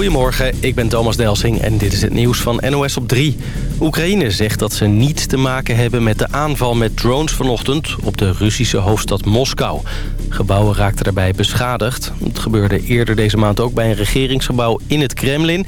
Goedemorgen, ik ben Thomas Delsing en dit is het nieuws van NOS op 3. Oekraïne zegt dat ze niets te maken hebben met de aanval met drones vanochtend... op de Russische hoofdstad Moskou. Gebouwen raakten daarbij beschadigd. Het gebeurde eerder deze maand ook bij een regeringsgebouw in het Kremlin...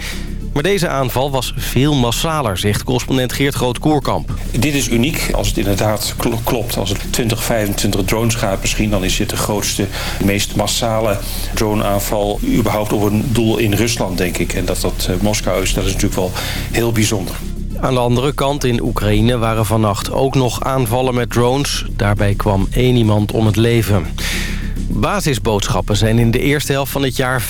Maar deze aanval was veel massaler, zegt correspondent Geert Groot-Koerkamp. Dit is uniek. Als het inderdaad klopt, als het 20, 25 drones gaat misschien... dan is dit de grootste, meest massale droneaanval... überhaupt op een doel in Rusland, denk ik. En dat dat uh, Moskou is, dat is natuurlijk wel heel bijzonder. Aan de andere kant in Oekraïne waren vannacht ook nog aanvallen met drones. Daarbij kwam één iemand om het leven. Basisboodschappen zijn in de eerste helft van het jaar 15%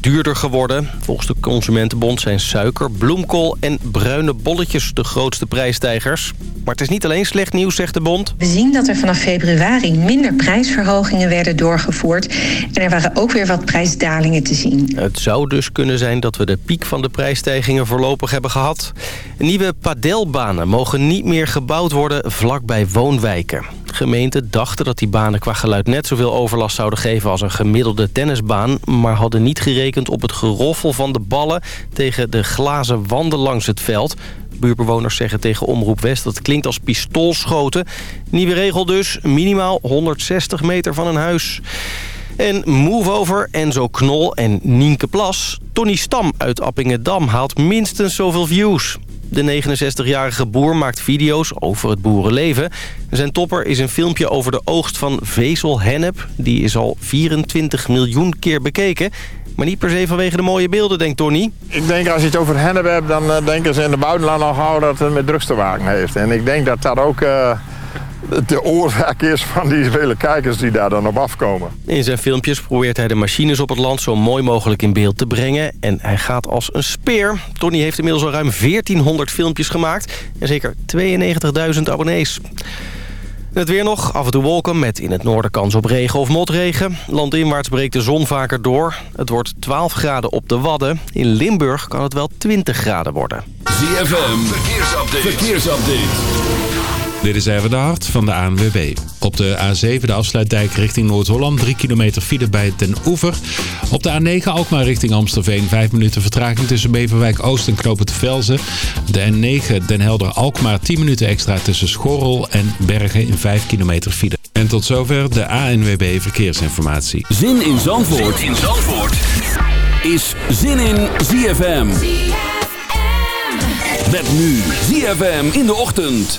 duurder geworden. Volgens de Consumentenbond zijn suiker, bloemkool en bruine bolletjes de grootste prijsstijgers. Maar het is niet alleen slecht nieuws, zegt de bond. We zien dat er vanaf februari minder prijsverhogingen werden doorgevoerd. En er waren ook weer wat prijsdalingen te zien. Het zou dus kunnen zijn dat we de piek van de prijsstijgingen voorlopig hebben gehad. Nieuwe padelbanen mogen niet meer gebouwd worden vlakbij woonwijken. Gemeenten dachten dat die banen qua geluid net zoveel overlast zouden geven als een gemiddelde tennisbaan... maar hadden niet gerekend op het geroffel van de ballen tegen de glazen wanden langs het veld. Buurbewoners zeggen tegen Omroep West dat klinkt als pistoolschoten. Nieuwe regel dus, minimaal 160 meter van een huis. En Move Over, Enzo Knol en Nienke Plas. Tony Stam uit Appingedam haalt minstens zoveel views. De 69-jarige boer maakt video's over het boerenleven. Zijn topper is een filmpje over de oogst van vezelhennep. Die is al 24 miljoen keer bekeken. Maar niet per se vanwege de mooie beelden, denkt Tony. Ik denk als je het over hennep hebt, dan uh, denken ze in de buitenland al gauw dat het met drugs te maken heeft. En ik denk dat dat ook... Uh de oorzaak is van die vele kijkers die daar dan op afkomen. In zijn filmpjes probeert hij de machines op het land zo mooi mogelijk in beeld te brengen. En hij gaat als een speer. Tony heeft inmiddels al ruim 1400 filmpjes gemaakt en zeker 92.000 abonnees. Het weer nog, af en toe wolken met in het noorden kans op regen of motregen. Landinwaarts breekt de zon vaker door. Het wordt 12 graden op de Wadden. In Limburg kan het wel 20 graden worden. ZFM, verkeersupdate. verkeersupdate. Dit is even de hart van de ANWB. Op de A7 de afsluitdijk richting Noord-Holland. 3 kilometer file bij Den Oever. Op de A9 Alkmaar richting Amstelveen. 5 minuten vertraging tussen Beverwijk Oost en Knopen te Velzen. De N9 Den Helder Alkmaar 10 minuten extra tussen Schorrel en Bergen in 5 kilometer file. En tot zover de ANWB verkeersinformatie. Zin in Zandvoort, zin in Zandvoort. is Zin in ZFM. Met nu ZFM in de ochtend.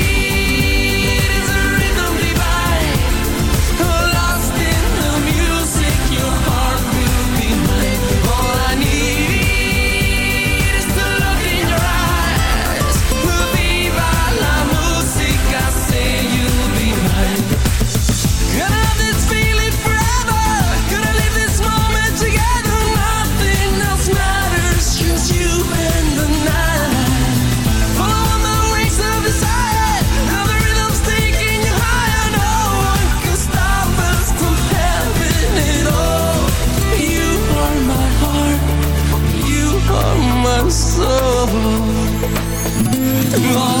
Whoa.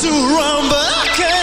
To run, but I can't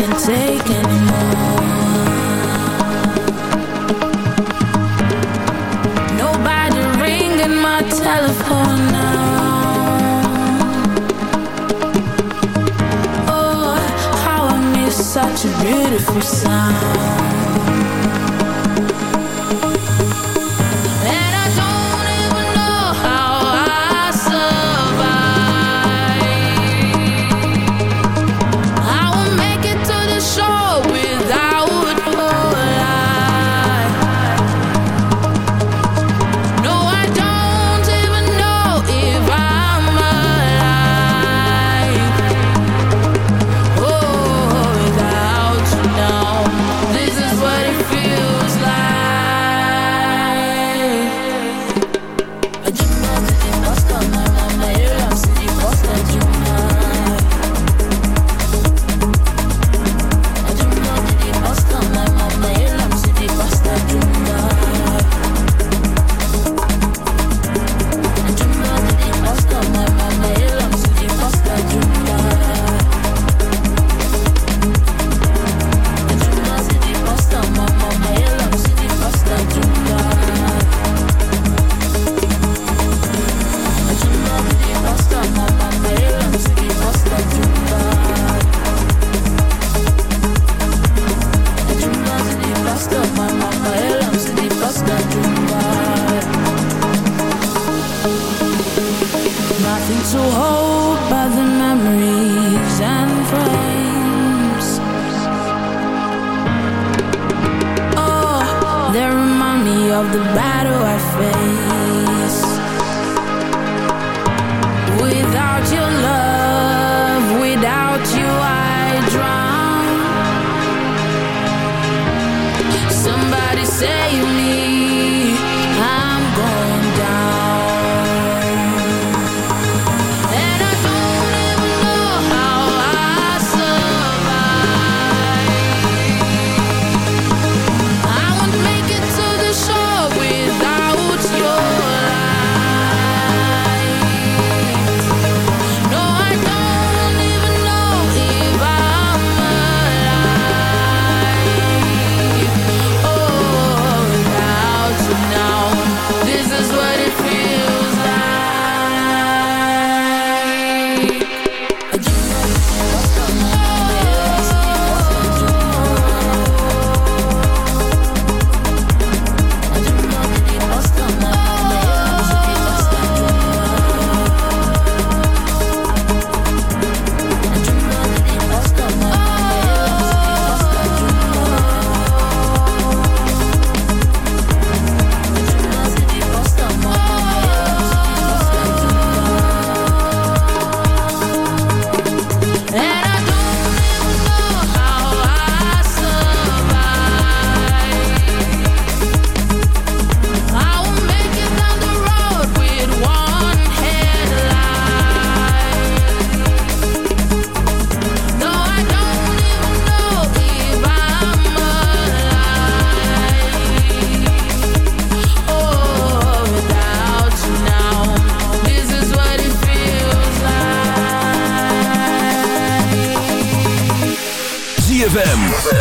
can take anymore. Nobody ringing my telephone now. Oh, how I miss such a beautiful sound.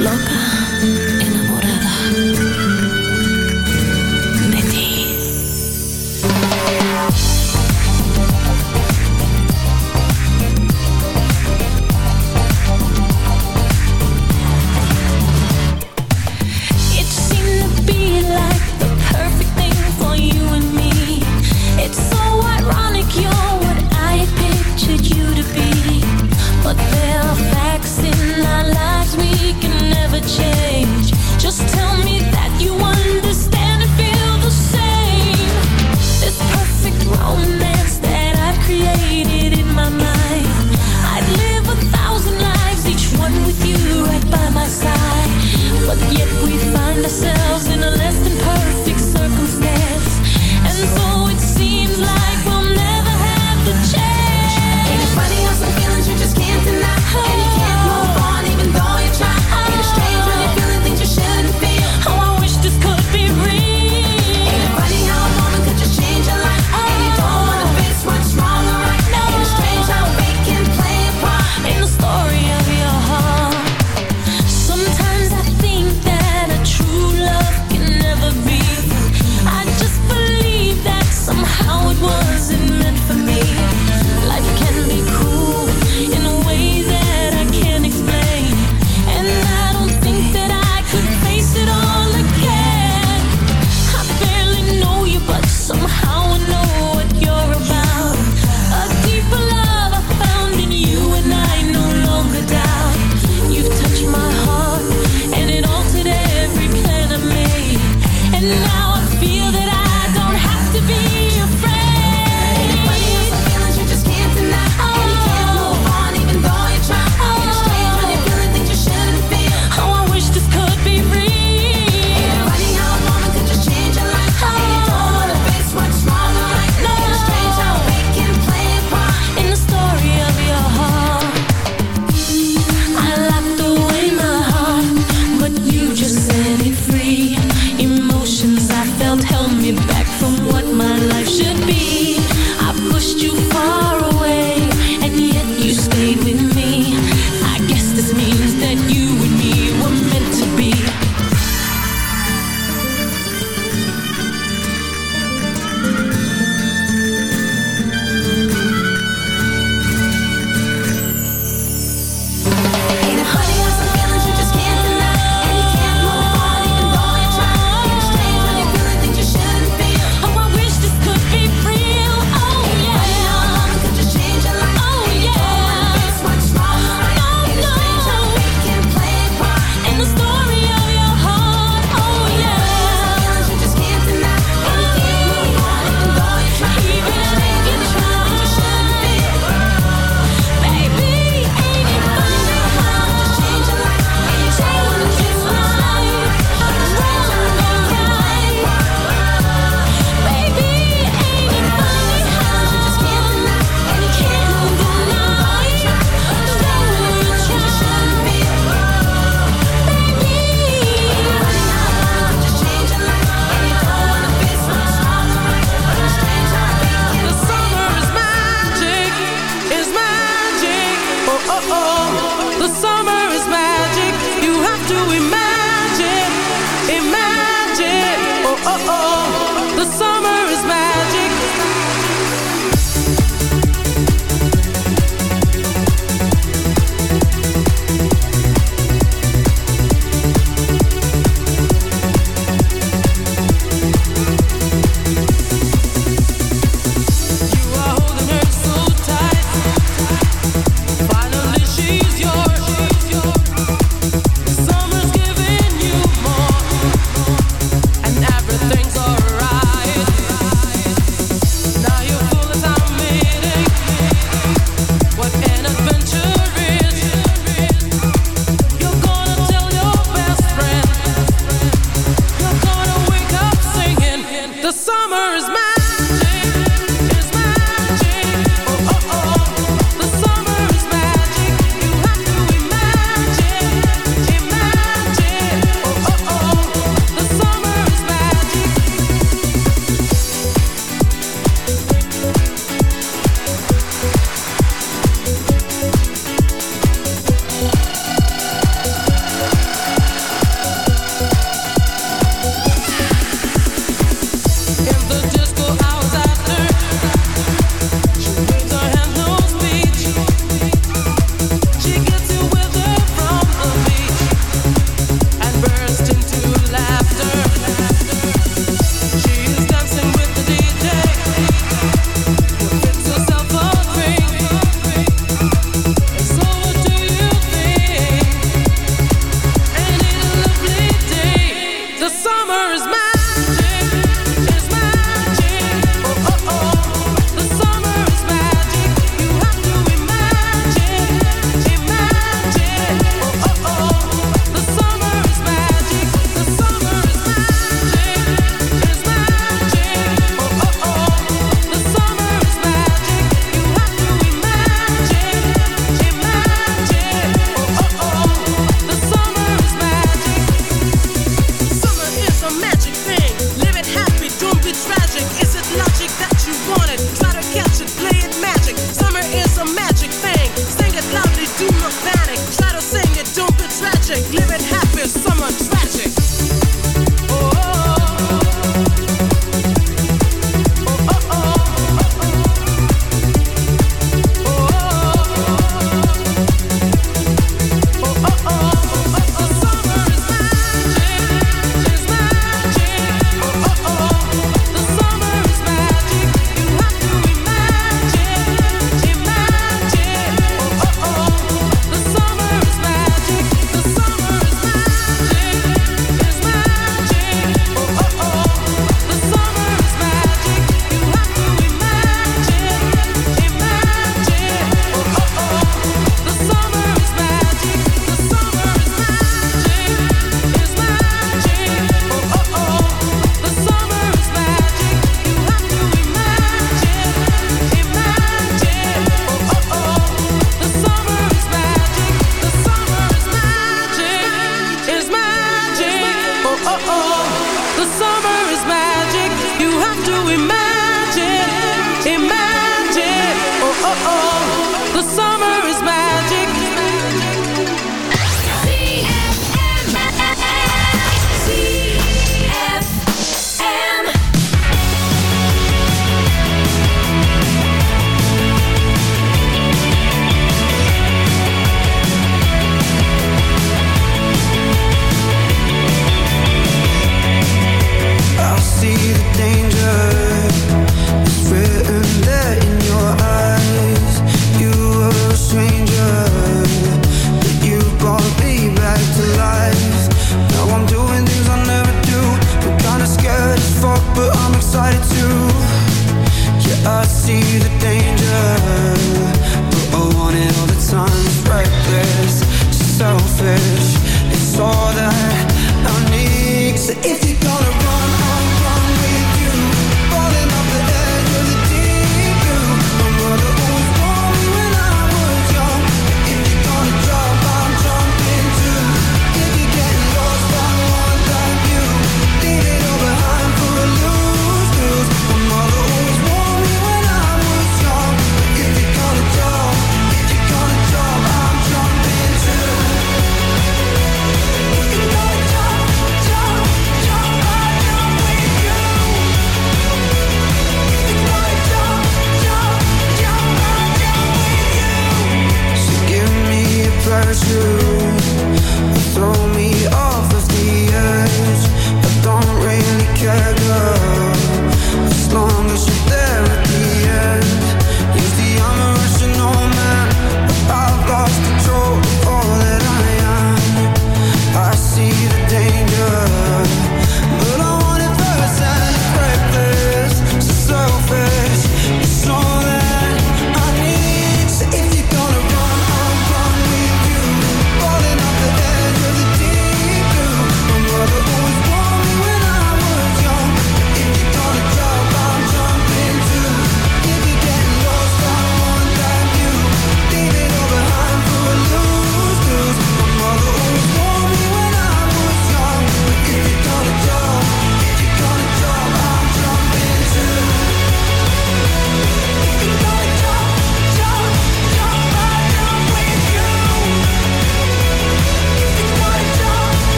loca.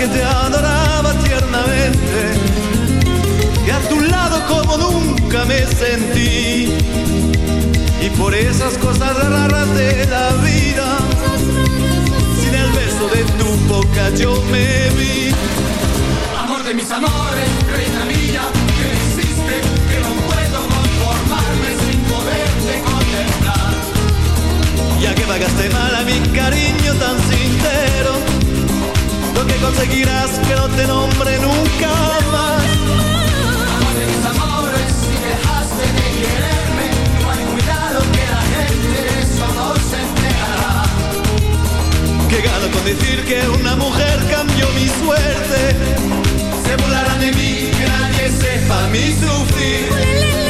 Que te adoraba tiernamente. Que a tu lado como nunca me sentí. Y por esas cosas raras de la vida sin el beso de tu boca yo me vi. Amor de mis amores, reina mía, que me hiciste que no puedo conformarme sin poderte contemplar. Ya que pagaste mal a mi cariño tan sincero, conseguirás que no te nombre nunca más. Amor de mis amores, si dejaste de quererme, no hay cuidado que la gente de eso no se enterará. Que gano con decir que una mujer cambió mi suerte. Se burlarán de mí, que nadie sepa mi sufrir.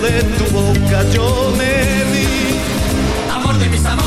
de tu boca yo me vi. Amor de mis amores,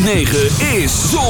106.9 is Zon,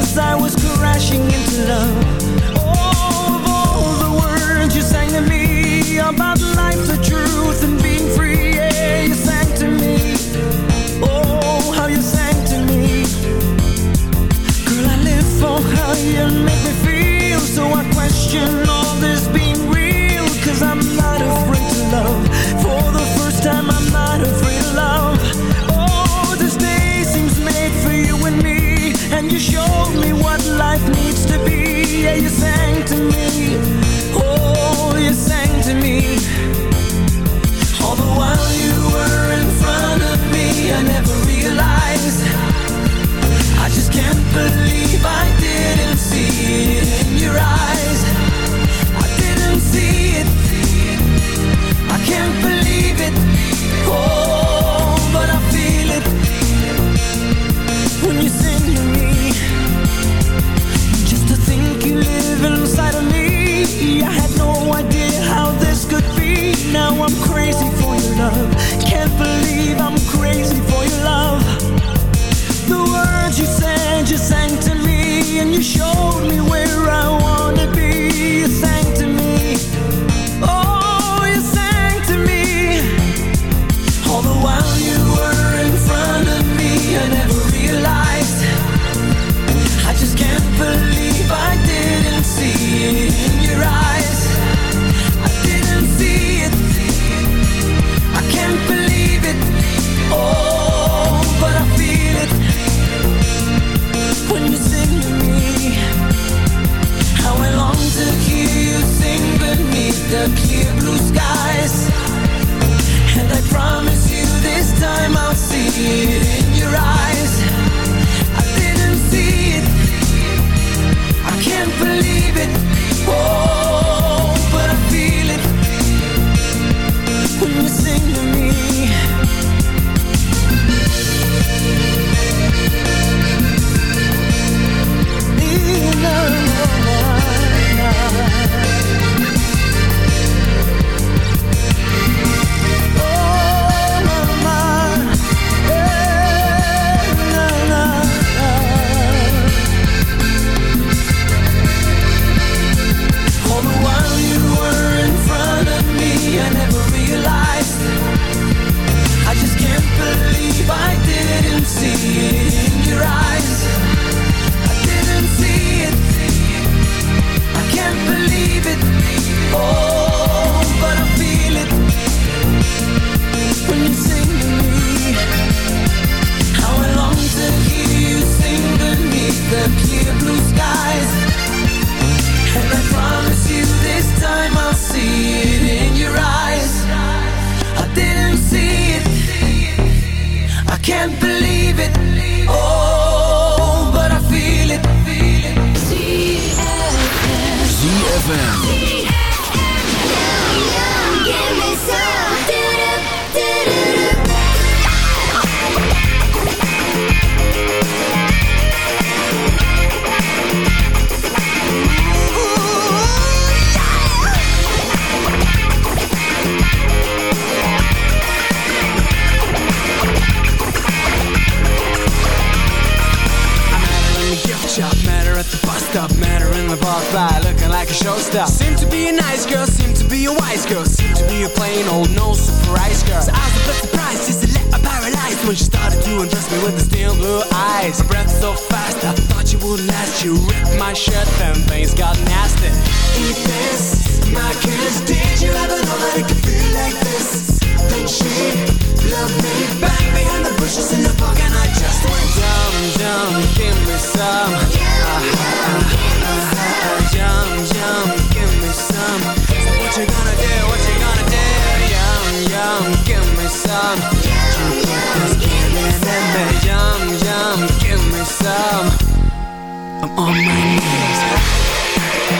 I was crashing into love. Oh, of all the words you sang to me about showed me what life needs to be. Yeah, you said. Crazy for your love. Can't believe I'm crazy for your love. The words you said, you sang to me, and you showed me where I wanna a showstopper. Seemed to be a nice girl, seem to be a wise girl, seem to be a plain old no surprise girl. So I was a bit surprised, just a little paralyzed when she started to undress me with the steel blue eyes. Her breath so fast, I thought you would last. You ripped my shirt, then things got nasty. Eat this, my kiss. Did you ever know that it could feel like this? I'm on my knees.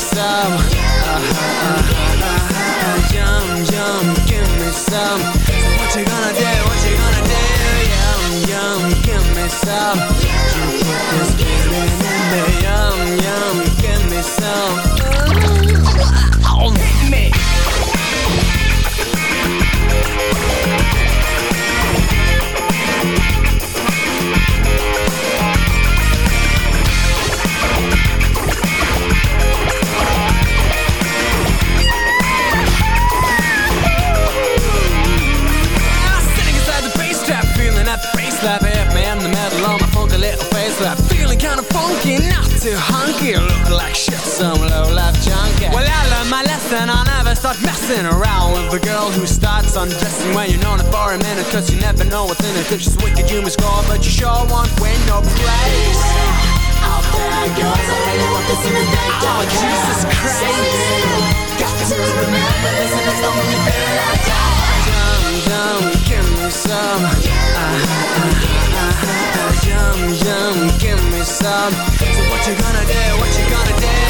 some. Uh, uh, uh, uh, uh, Yum, yum, give me some. What you gonna do, what you gonna do? Yum, yum, give me some. You put this feeling in me Yum, yum, give me some Oh, hit me starts undressing when you're known her for a minute. Cause you never know what's in it. Cause she's wicked, you must score, but you sure won't win no praise. Out there goes, I really want this in the day. Oh, Jesus Christ. Got to remember this and it's the only thing I got. Yum, yum, give me some. Ah, ah, ah, yum, yum, give me some. So what you gonna do? What you gonna do?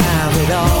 all.